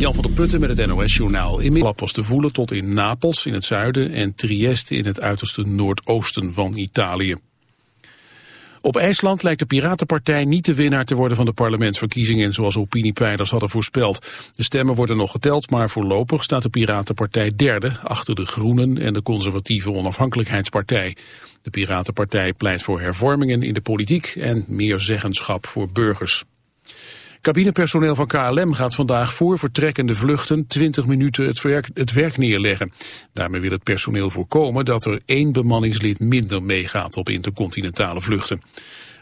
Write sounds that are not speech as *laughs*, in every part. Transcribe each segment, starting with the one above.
Jan van der Putten met het NOS-journaal. Inmiddels was te voelen tot in Napels in het zuiden en Trieste in het uiterste noordoosten van Italië. Op IJsland lijkt de Piratenpartij niet de winnaar te worden van de parlementsverkiezingen zoals opiniepeilers hadden voorspeld. De stemmen worden nog geteld, maar voorlopig staat de Piratenpartij derde achter de Groenen en de conservatieve onafhankelijkheidspartij. De Piratenpartij pleit voor hervormingen in de politiek en meer zeggenschap voor burgers. Cabinepersoneel van KLM gaat vandaag voor vertrekkende vluchten 20 minuten het werk, neerleggen. Daarmee wil het personeel voorkomen dat er één bemanningslid minder meegaat op intercontinentale vluchten.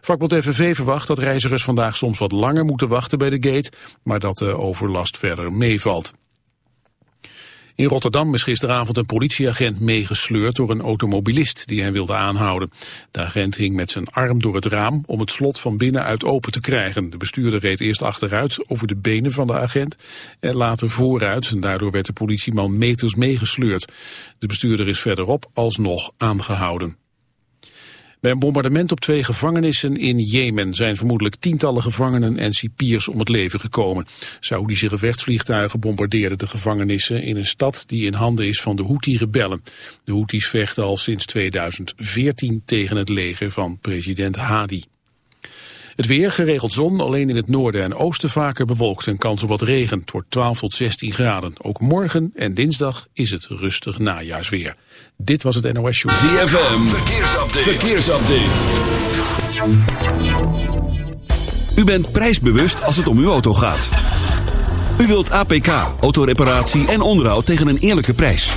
Vakbond FNV verwacht dat reizigers vandaag soms wat langer moeten wachten bij de gate, maar dat de overlast verder meevalt. In Rotterdam is gisteravond een politieagent meegesleurd door een automobilist die hij wilde aanhouden. De agent hing met zijn arm door het raam om het slot van binnenuit open te krijgen. De bestuurder reed eerst achteruit over de benen van de agent en later vooruit. En daardoor werd de politieman meters meegesleurd. De bestuurder is verderop alsnog aangehouden. Bij een bombardement op twee gevangenissen in Jemen zijn vermoedelijk tientallen gevangenen en cipiers om het leven gekomen. Saoedische gevechtsvliegtuigen bombardeerden de gevangenissen in een stad die in handen is van de Houthi-rebellen. De Houthis vechten al sinds 2014 tegen het leger van president Hadi. Het weer, geregeld zon, alleen in het noorden en oosten vaker bewolkt en kans op wat regen. Het wordt 12 tot 16 graden. Ook morgen en dinsdag is het rustig najaarsweer. Dit was het NOS Show. ZFM, verkeersupdate. verkeersupdate. U bent prijsbewust als het om uw auto gaat. U wilt APK, autoreparatie en onderhoud tegen een eerlijke prijs.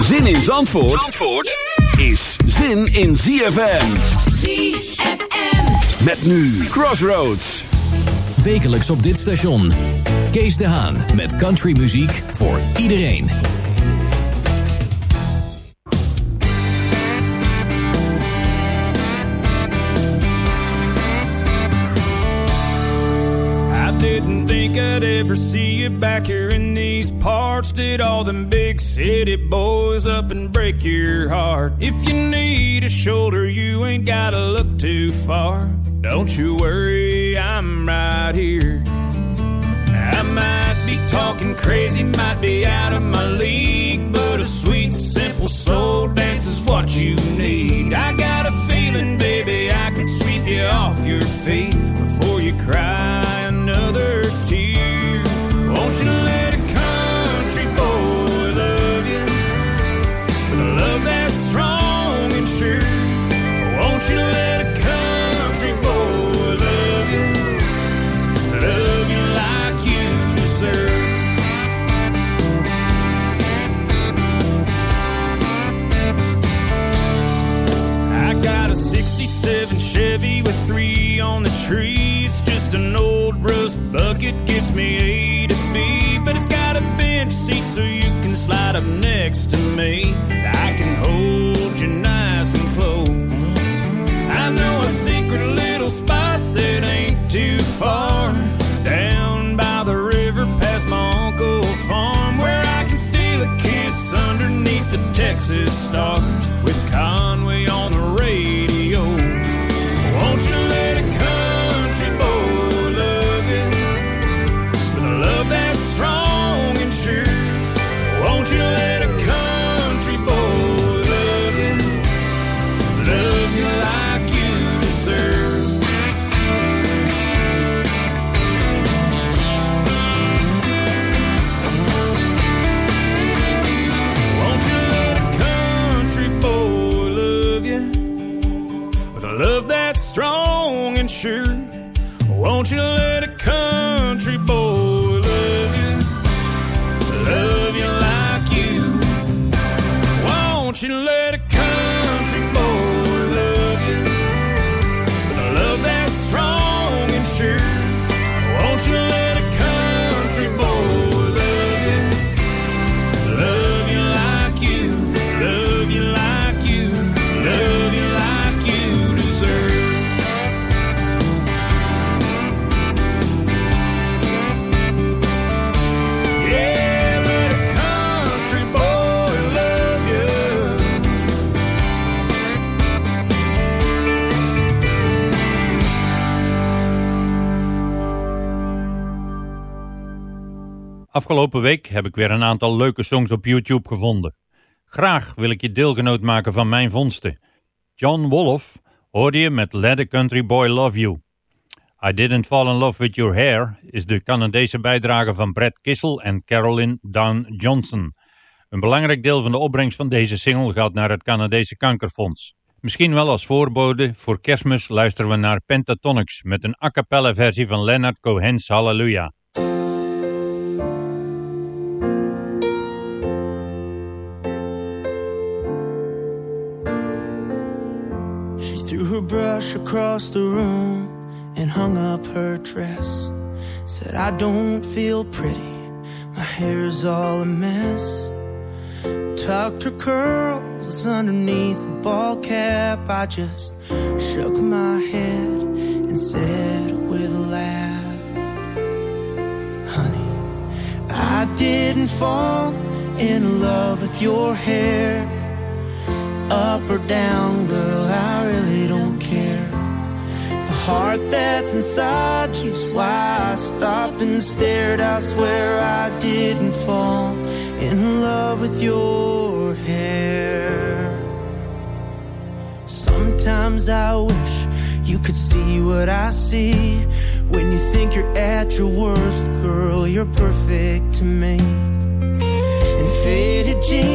Zin in Zandvoort, Zandvoort is zin in ZFM. ZFM. Met nu Crossroads. Wekelijks op dit station. Kees de Haan met countrymuziek voor iedereen. I didn't think I'd ever see you back here in these parts. Did all them big city boys up and break your heart? If you need a shoulder, you ain't gotta look too far. Don't you worry, I'm right here. I might be talking crazy, might be out of my league, but a sweet, simple soul dance is what you need. I got a feeling, baby, I could sweep you off your feet before you cry another tear. Won't you let Afgelopen week heb ik weer een aantal leuke songs op YouTube gevonden. Graag wil ik je deelgenoot maken van mijn vondsten. John Wolff hoorde je met Let a Country Boy Love You. I Didn't Fall in Love With Your Hair is de Canadese bijdrage van Brad Kissel en Carolyn Down Johnson. Een belangrijk deel van de opbrengst van deze single gaat naar het Canadese Kankerfonds. Misschien wel als voorbode voor kerstmis luisteren we naar Pentatonics met een a cappella versie van Leonard Cohen's Hallelujah. Her brush across the room and hung up her dress. Said, I don't feel pretty, my hair's all a mess. Tucked her curls underneath a ball cap. I just shook my head and said with a laugh, Honey, I didn't fall in love with your hair up or down, girl, I really don't care. The heart that's inside you's why I stopped and stared. I swear I didn't fall in love with your hair. Sometimes I wish you could see what I see. When you think you're at your worst, girl, you're perfect to me. In faded jeans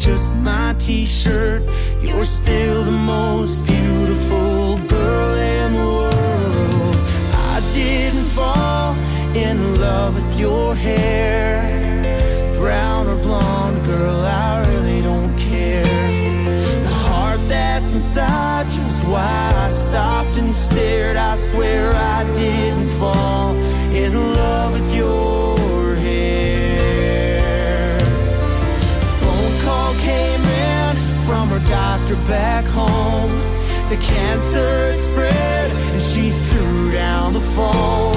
just my t-shirt. You're still the most beautiful girl in the world. I didn't fall in love with your hair. Brown or blonde, girl, I really don't care. The heart that's inside you is why I stopped and stared. I swear I didn't back home. The cancer spread, and she threw down the phone.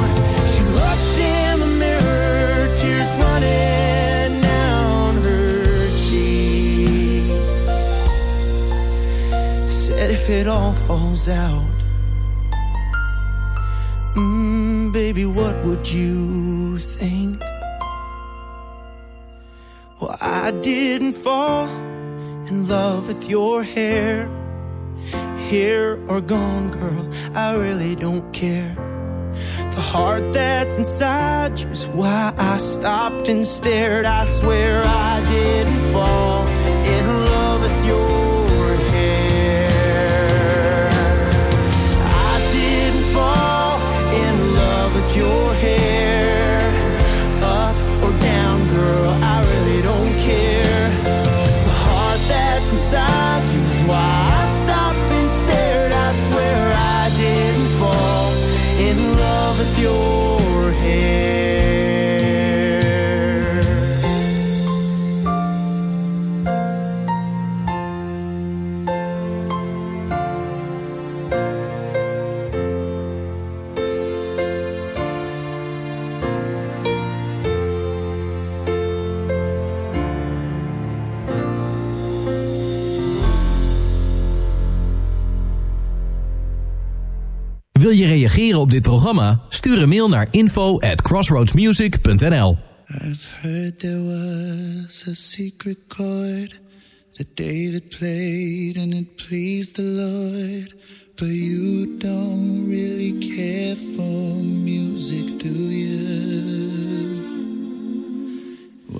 She looked in the mirror, tears running down her cheeks. Said if it all falls out, mm, baby, what would you think? Well, I didn't fall in love with your hair. Here or gone, girl, I really don't care. The heart that's inside you is why I stopped and stared. I swear I didn't fall in love with your reageren op dit programma? Stuur een mail naar info at crossroadsmusic.nl I've heard there was a secret chord that David played and it pleased the Lord. But you don't really care for music, do you?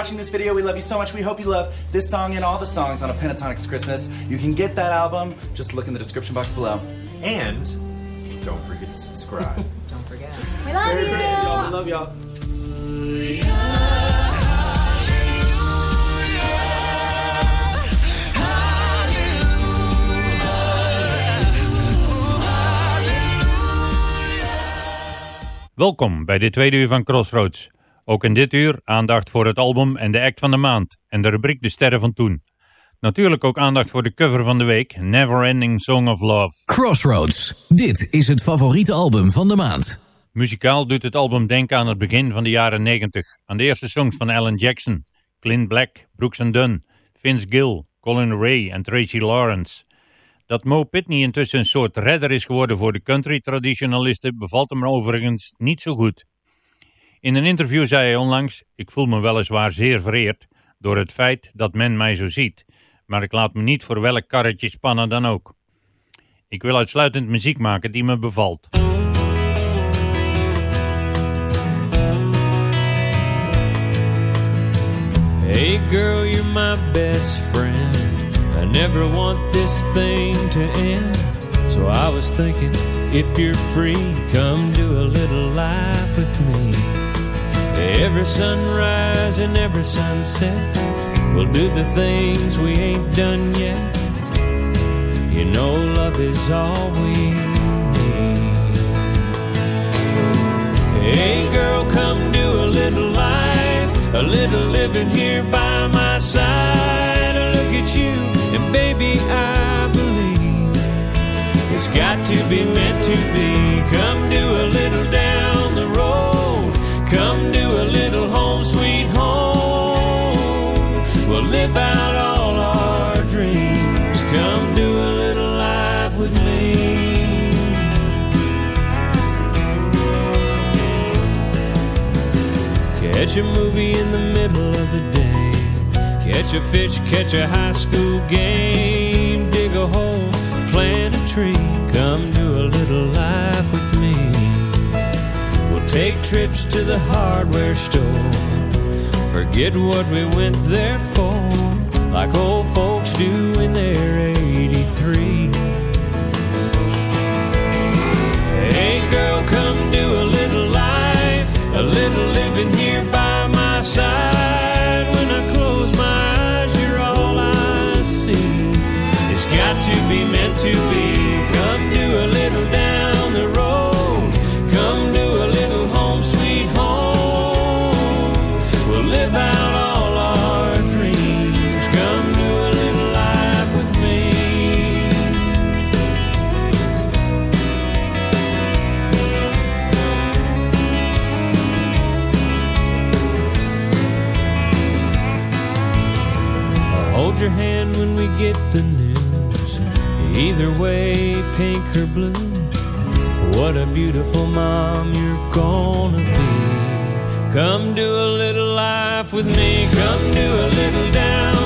watching this video. We love you so much. We hope you love this song and all the songs on a Pentatonix Christmas. You can get that album. Just look in the description box below. And don't forget to subscribe. *laughs* don't forget. We love Very you. great, y'all. We love y'all. Welkom bij de tweede uur van Crossroads. Ook in dit uur aandacht voor het album en de act van de maand en de rubriek De Sterren van Toen. Natuurlijk ook aandacht voor de cover van de week, Never Ending Song of Love. Crossroads, dit is het favoriete album van de maand. Muzikaal doet het album denken aan het begin van de jaren 90, aan de eerste songs van Alan Jackson, Clint Black, Brooks Dunn, Vince Gill, Colin Ray en Tracy Lawrence. Dat Mo Pitney intussen een soort redder is geworden voor de country-traditionalisten bevalt hem overigens niet zo goed. In een interview zei hij onlangs, ik voel me weliswaar zeer vereerd door het feit dat men mij zo ziet, maar ik laat me niet voor welk karretje spannen dan ook. Ik wil uitsluitend muziek maken die me bevalt. Hey girl, you're my best friend. I never want this thing to end. So I was thinking, if you're free, come do a little life with me. Every sunrise and every sunset, we'll do the things we ain't done yet. You know, love is all we need. Hey girl, come do a little life, a little living here by my side. Look at you, and baby, I believe it's got to be meant to be. Come do a little down Catch a movie in the middle of the day. Catch a fish, catch a high school game. Dig a hole, plant a tree. Come do a little life with me. We'll take trips to the hardware store. Forget what we went there for. Like old folks beautiful mom you're gonna be. Come do a little life with me. Come do a little down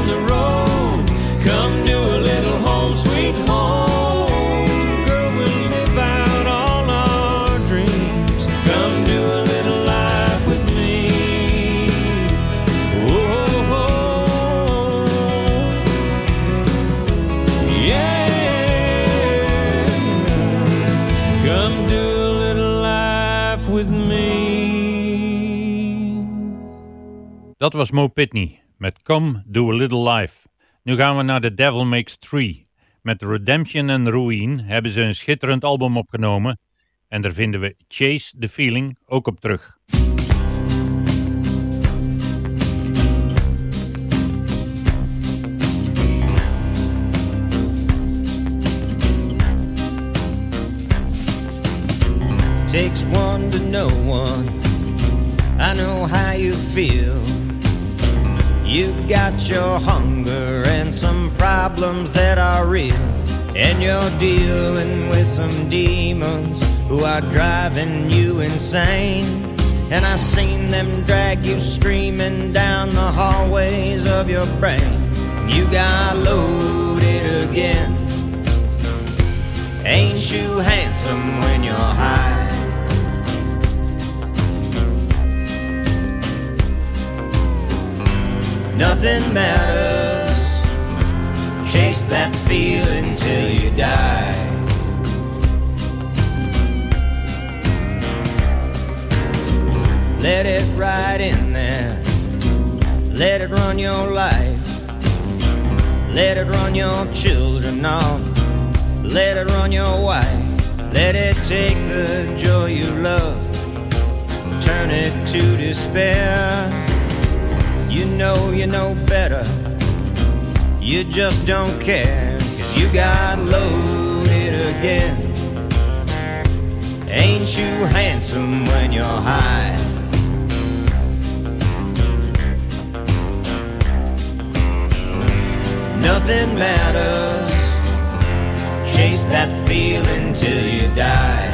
Dat was Mo Pitney met Come Do A Little Life. Nu gaan we naar The Devil Makes Three. Met Redemption and Ruin hebben ze een schitterend album opgenomen en daar vinden we Chase the Feeling ook op terug. Takes one to know one. I know how you feel. You've got your hunger and some problems that are real. And you're dealing with some demons who are driving you insane. And I seen them drag you screaming down the hallways of your brain. You got loaded again. Ain't you handsome when you're high? Nothing matters. Chase that feeling till you die. Let it ride in there. Let it run your life. Let it run your children off. Let it run your wife. Let it take the joy you love. Turn it to despair. You know you know better. You just don't care. Cause you got loaded again. Ain't you handsome when you're high? Nothing matters. Chase that feeling till you die.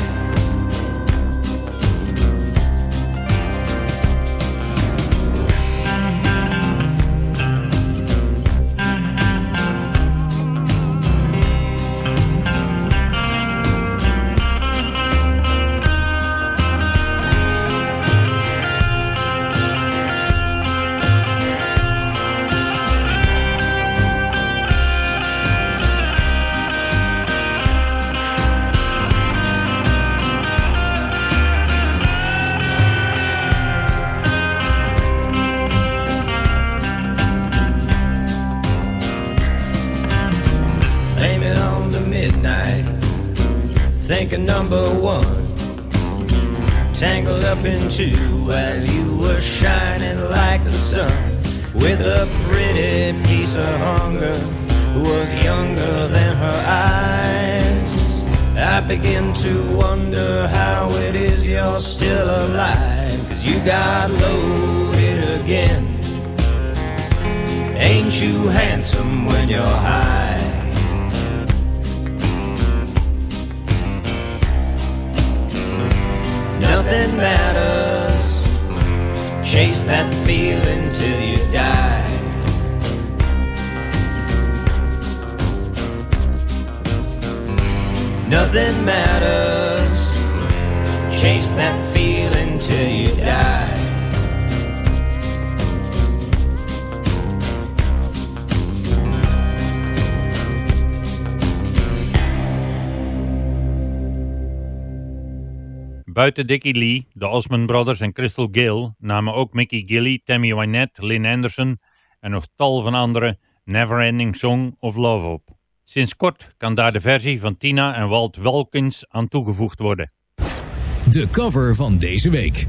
One. Tangled up in two while you were shining like the sun with a pretty piece of hunger who was younger than her eyes. I begin to wonder how it is you're still alive, cause you got loaded again. Ain't you handsome when you're high? Nothing matters. Chase that feeling till you die. Nothing matters. Chase that feeling till you die. Buiten Dickie Lee, de Osmond Brothers en Crystal Gale namen ook Mickey Gilly, Tammy Wynette, Lynn Anderson en nog tal van anderen Neverending Song of Love op. Sinds kort kan daar de versie van Tina en Walt Wilkins aan toegevoegd worden. De cover van deze week.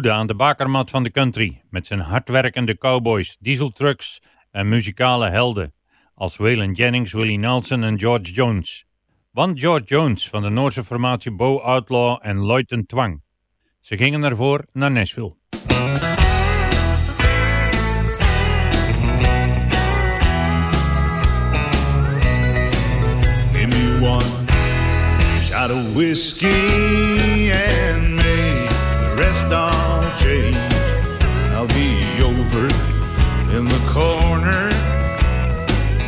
Aan de bakermat van de country, met zijn hardwerkende cowboys, dieseltrucks en muzikale helden, als Waylon Jennings, Willie Nelson en George Jones. Want George Jones van de Noorse formatie Bo Outlaw en Lloyd Twang. Ze gingen ervoor naar Nashville. Whiskey and rest in the corner,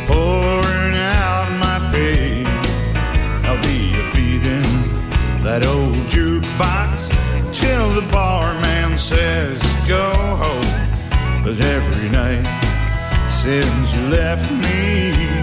pouring out my pain. I'll be a feeding that old jukebox till the barman says go home. But every night since you left me,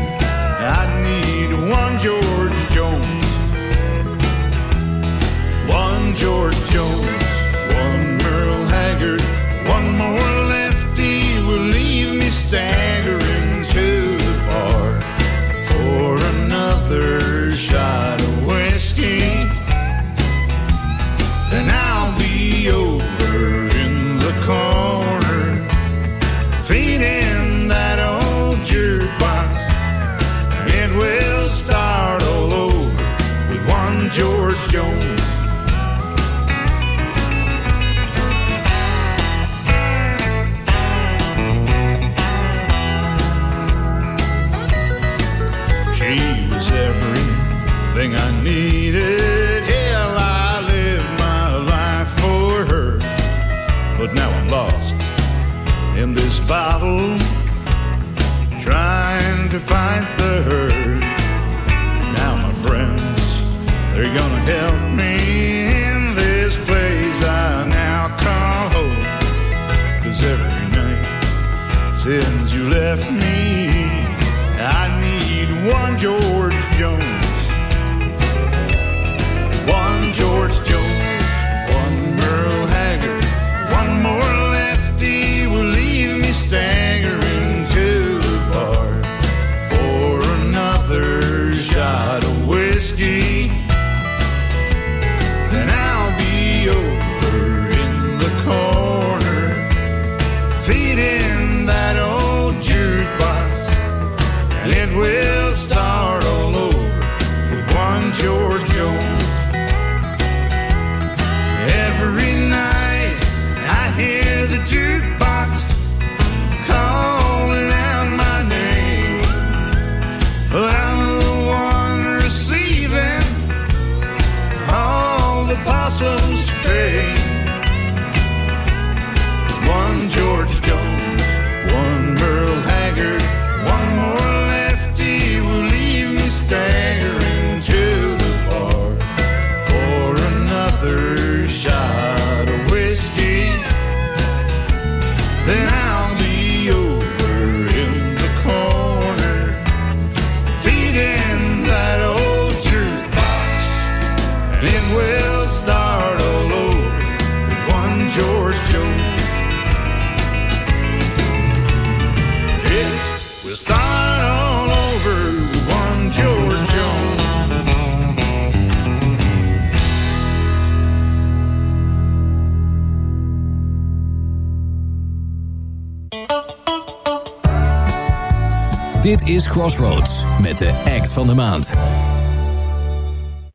maand.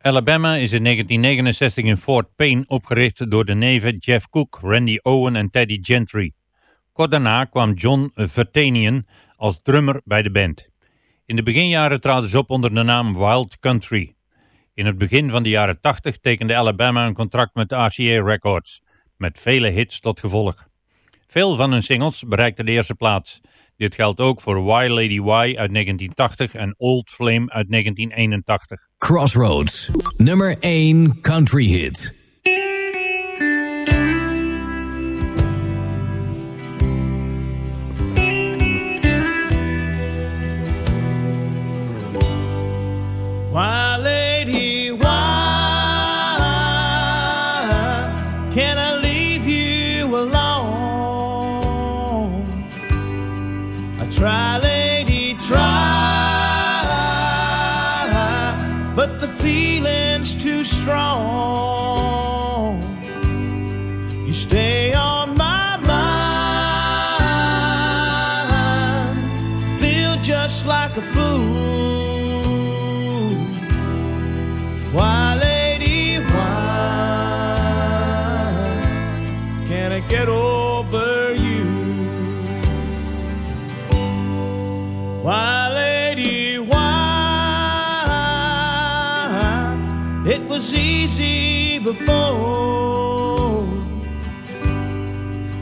Alabama is in 1969 in Fort Payne opgericht door de neven Jeff Cook, Randy Owen en Teddy Gentry. Kort daarna kwam John Vertanian als drummer bij de band. In de beginjaren traden ze op onder de naam Wild Country. In het begin van de jaren 80 tekende Alabama een contract met RCA Records, met vele hits tot gevolg. Veel van hun singles bereikten de eerste plaats. Dit geldt ook voor Why Lady Y uit 1980 en Old Flame uit 1981. Crossroads, nummer 1 country hit. Why,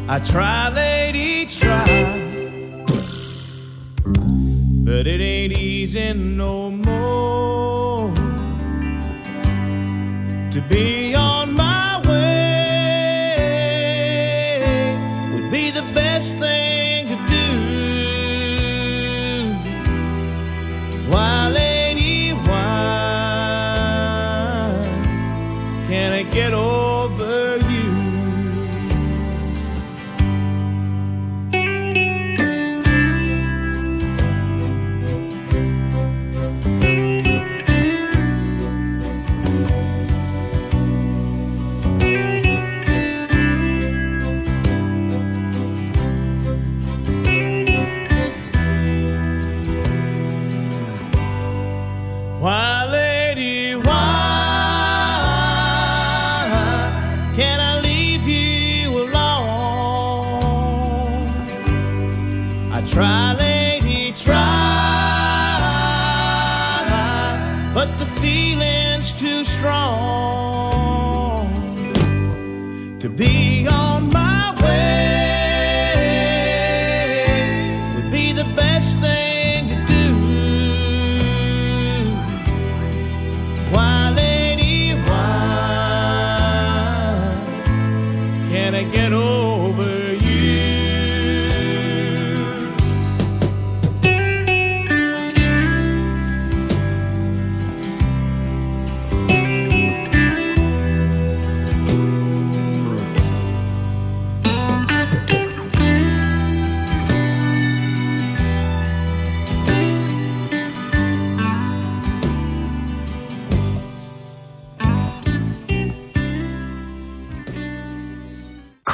I try, lady, try. But it ain't easy no more to be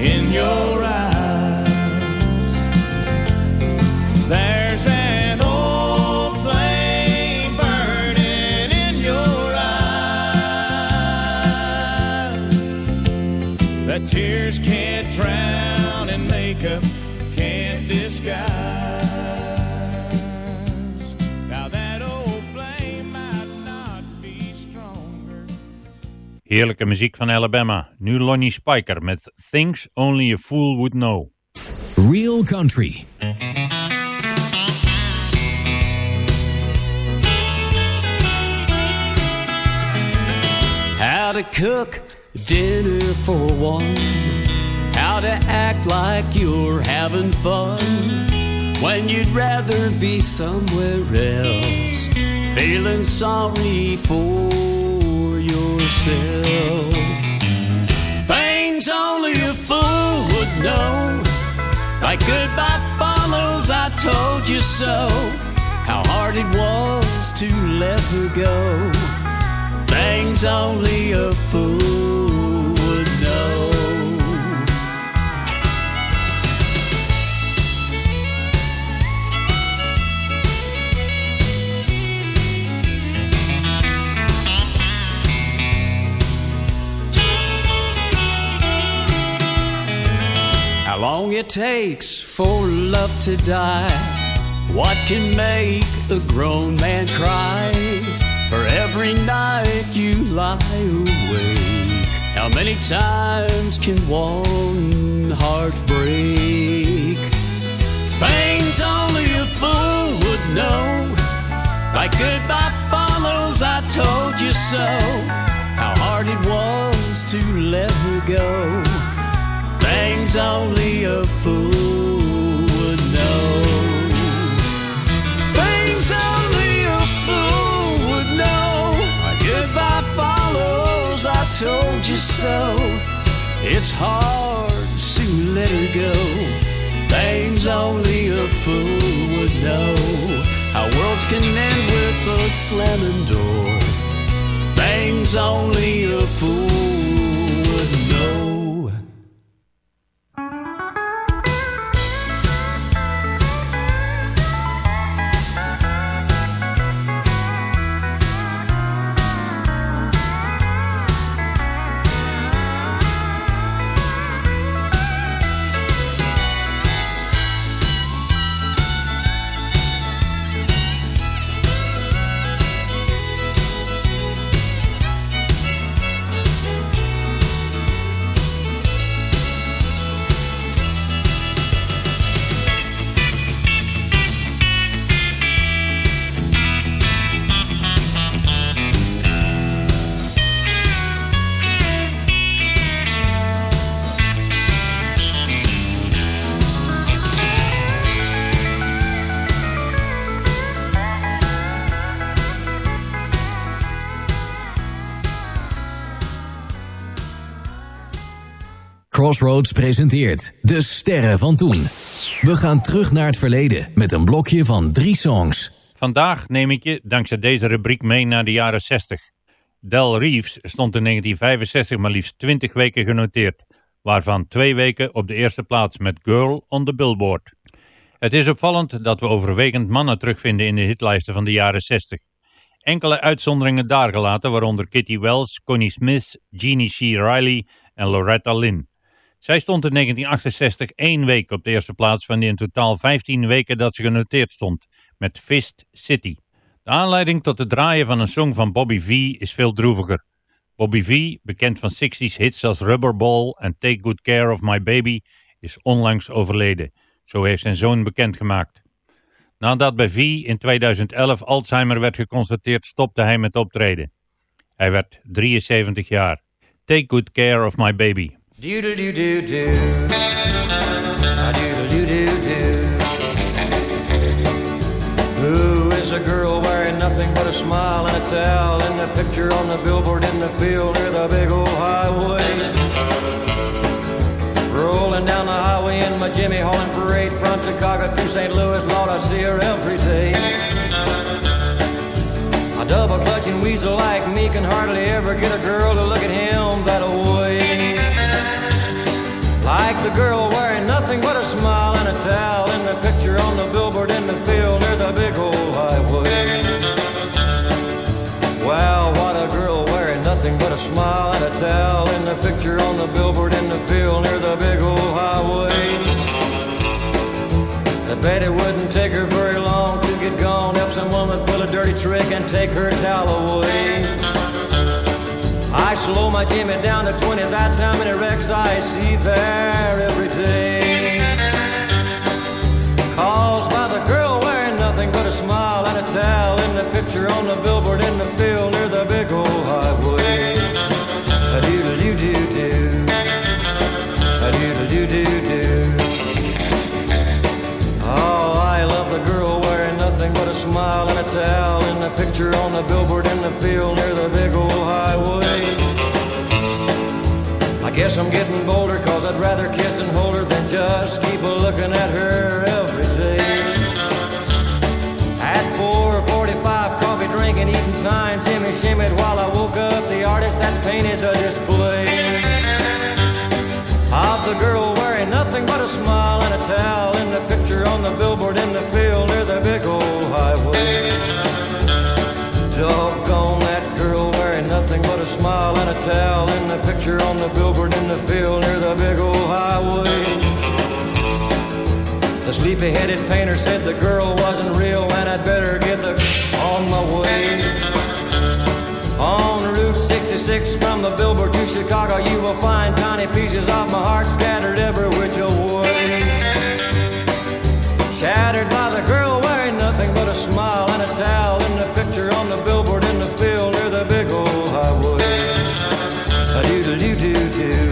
in your eyes. There's an old flame burning in your eyes that tears can't drown. Heerlijke muziek van Alabama. Nu Lonnie Spiker met Things Only a Fool Would Know. Real Country. How to cook dinner for one. How to act like you're having fun. When you'd rather be somewhere else. Feeling sorry for yourself. Things only a fool would know. Like goodbye follows, I told you so. How hard it was to let her go. Things only a fool long it takes for love to die. What can make a grown man cry? For every night you lie awake, how many times can one heart break? Things only a fool would know. Like goodbye follows, I told you so. How hard it was to let her go. Things only a fool would know. Things only a fool would know. My goodbye follows, I told you so. It's hard to let her go. Things only a fool would know. How worlds can end with a slamming door. Things only a fool Presenteert De Sterren van Toen. We gaan terug naar het verleden met een blokje van drie songs. Vandaag neem ik je dankzij deze rubriek mee naar de jaren 60. Del Reeves stond in 1965 maar liefst 20 weken genoteerd, waarvan twee weken op de eerste plaats met Girl on the Billboard. Het is opvallend dat we overwegend mannen terugvinden in de hitlijsten van de jaren 60. Enkele uitzonderingen daargelaten, waaronder Kitty Wells, Connie Smith, Jeannie C. Riley en Loretta Lynn. Zij stond in 1968 één week op de eerste plaats van de in totaal 15 weken dat ze genoteerd stond, met Fist City. De aanleiding tot het draaien van een song van Bobby V is veel droeviger. Bobby V, bekend van 60s hits als Rubberball en Take Good Care of My Baby, is onlangs overleden. Zo heeft zijn zoon bekendgemaakt. Nadat bij V in 2011 Alzheimer werd geconstateerd, stopte hij met optreden. Hij werd 73 jaar. Take Good Care of My Baby. Do do do do do. I do do do. Who is a girl wearing nothing but a smile and a towel in the picture on the billboard in the field near the big old highway? Rolling down the highway in my Jimmy hauling freight from Chicago to St. Louis, Lord, I see her every day. A double clutching weasel like me can hardly ever get a girl to look at him that way. Towel in the picture on the billboard in the field near the big old highway. Wow, what a girl wearing nothing but a smile and a towel in the picture on the billboard in the field near the big old highway. I bet it wouldn't take her very long to get gone if someone would pull a dirty trick and take her towel away. I slow my Jimmy down to 20, that's how many wrecks I see there every day. a smile and a towel in the picture on the billboard in the field near the big old highway. A doodle doo doo doo. A doodle doo doo doo. Oh, I love the girl wearing nothing but a smile and a towel in the picture on the billboard in the field near the big old highway. I guess I'm getting bolder cause I'd rather kiss and hold her than just keep a looking at her every day. Eating Jimmy shimmied while I woke up the artist that painted the display. Of the girl wearing nothing but a smile and a towel in the picture on the billboard in the field near the big old highway. Doggone that girl wearing nothing but a smile and a towel in the picture on the billboard in the field near the big old highway. The sleepy-headed painter said the girl wasn't real and I'd better get the on my way. On Route 66 from the billboard to Chicago, you will find tiny pieces of my heart scattered every which way. Shattered by the girl wearing nothing but a smile and a towel in the picture on the billboard in the field near the big old highway. A doodle doo doo doo.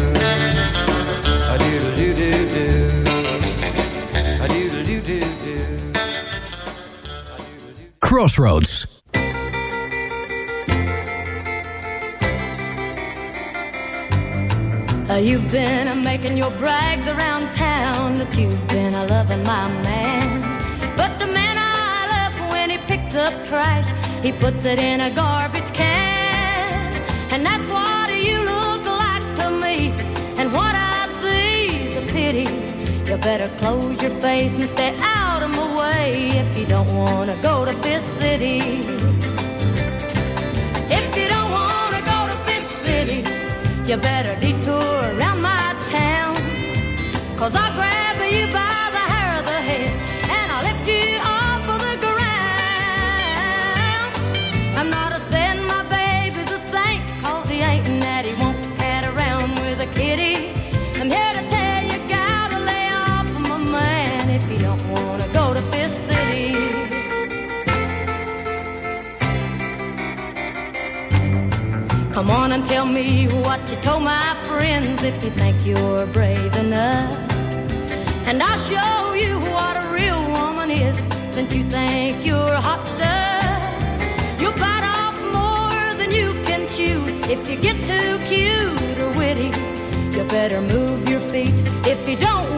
A doodle doo doo doo. A doodle doo doo doo. Crossroads. You've been uh, making your brags around town that you've been loving my man. But the man I love, when he picks up trash, he puts it in a garbage can. And that's what you look like to me. And what I see is a pity. You better close your face and stay out of my way if you don't want to go to Fist City. You better detour around my town. Cause I'll grab you by the hair of the head and I'll lift you off of the ground. I'm not a saying my baby's a saint, cause he ain't and that he won't cat around with a kitty. I'm here to tell you, gotta lay off of my man if you don't wanna go to Fist City. Come on and tell me what my friends if you think you're brave enough. And I'll show you what a real woman is since you think you're hot stuff. You'll bite off more than you can chew if you get too cute or witty. You better move your feet if you don't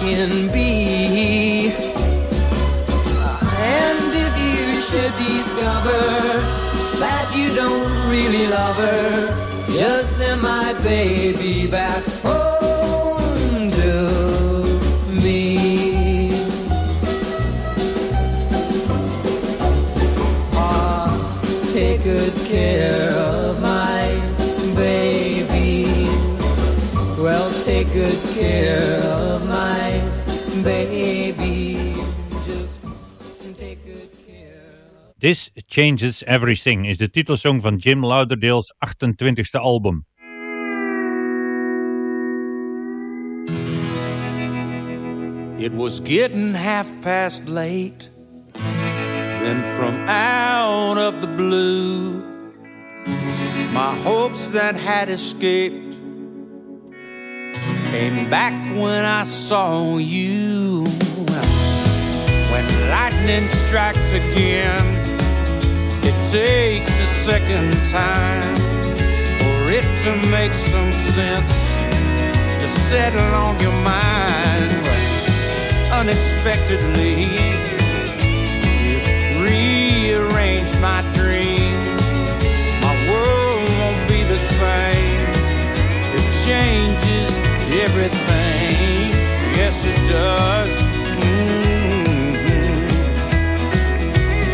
can be. And if you should discover that you don't really love her, just send my baby back home to me. Ah, take good care of my baby. Well, take good care of This Changes Everything is de titelsong van Jim Lauderdale's 28e album. It was getting half past late. Then from out of the blue, my hopes that had escaped came back when I saw you. When lightning strikes again, it takes a second time for it to make some sense to settle on your mind. Unexpectedly, you rearrange my dreams. My world won't be the same. It changes everything. Yes, it does. Mhm.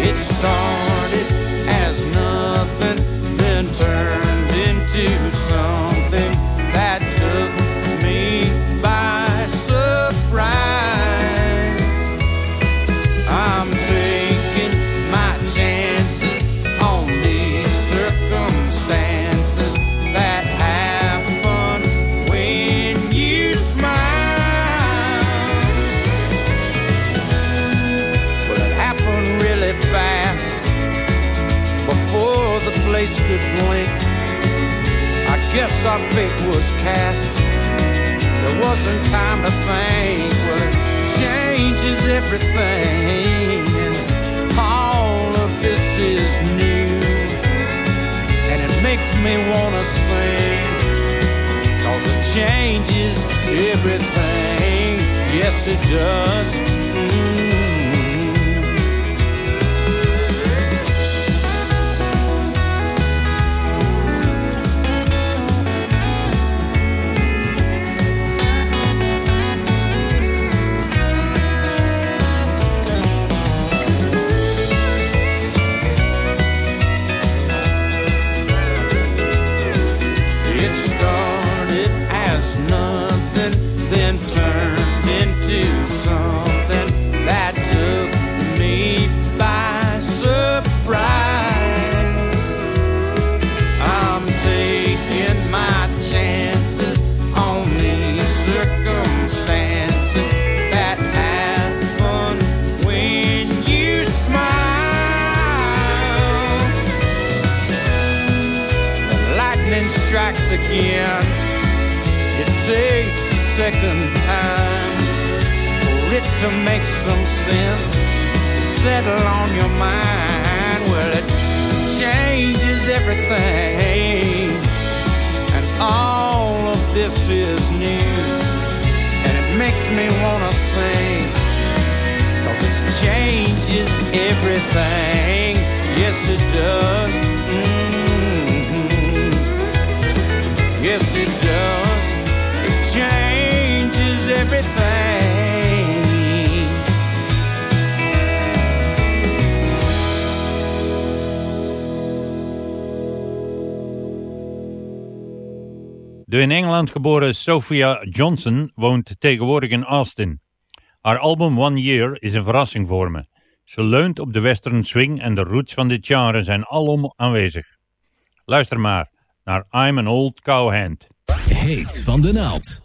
It started as nothing, then turned into something that took place could blink. I guess our fate was cast. There wasn't time to think. Well, it changes everything. All of this is new. And it makes me wanna sing. Cause it changes everything. Yes, it does. Again. It takes a second time for it to make some sense. Settle on your mind. Well, it changes everything. And all of this is new. And it makes me wanna sing. Cause it changes everything. Yes, it does. Yes, it does. It changes everything. De in Engeland geboren Sophia Johnson woont tegenwoordig in Austin. Haar album One Year is een verrassing voor me. Ze leunt op de western swing en de roots van dit genre zijn alom aanwezig. Luister maar naar I'm an Old Cowhand. Heet van de naald.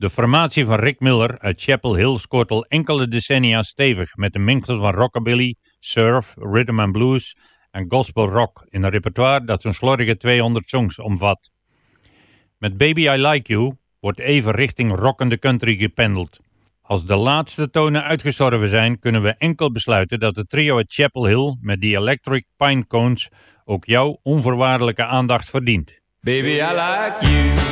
De formatie van Rick Miller uit Chapel Hill scoort al enkele decennia stevig met een mengsel van rockabilly, surf, rhythm and blues en gospel rock in een repertoire dat zo'n slordige 200 songs omvat. Met Baby I Like You wordt even richting rockende country gependeld. Als de laatste tonen uitgestorven zijn, kunnen we enkel besluiten dat het trio uit Chapel Hill met die Electric Pine Cones ook jouw onvoorwaardelijke aandacht verdient. Baby, I like you.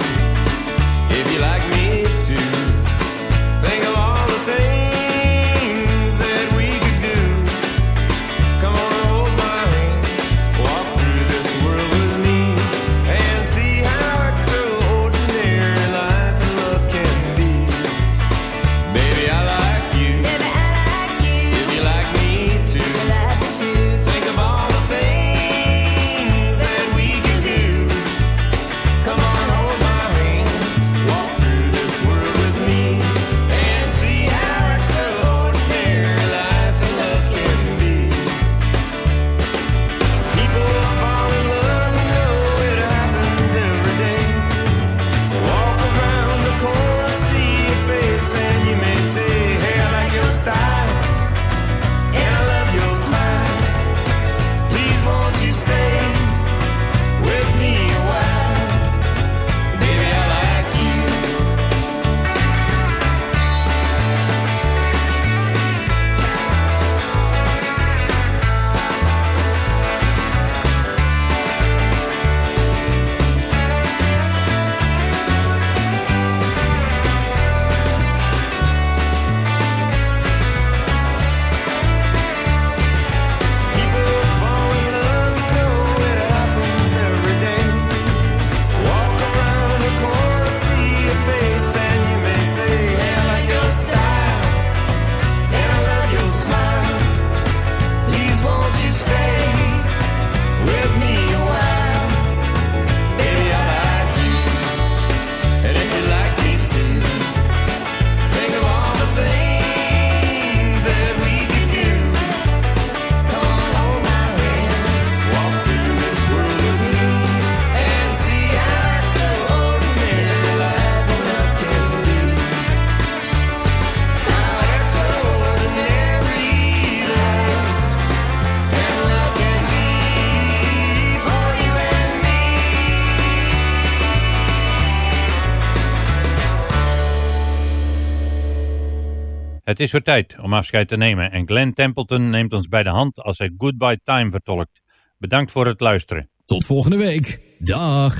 Het is weer tijd om afscheid te nemen en Glenn Templeton neemt ons bij de hand als hij Goodbye Time vertolkt. Bedankt voor het luisteren. Tot volgende week. Dag.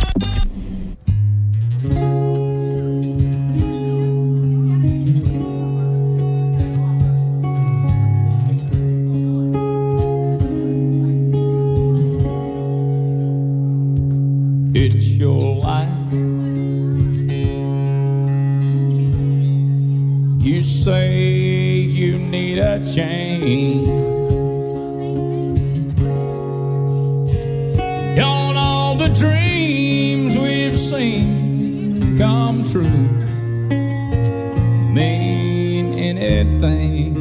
Need a change. Don't all the dreams we've seen come true? Mean anything?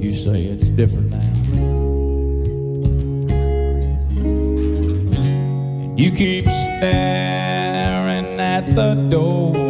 You say it's different now. You keep staring at the door.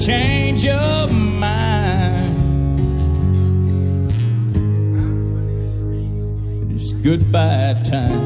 Change your mind, then it's goodbye time.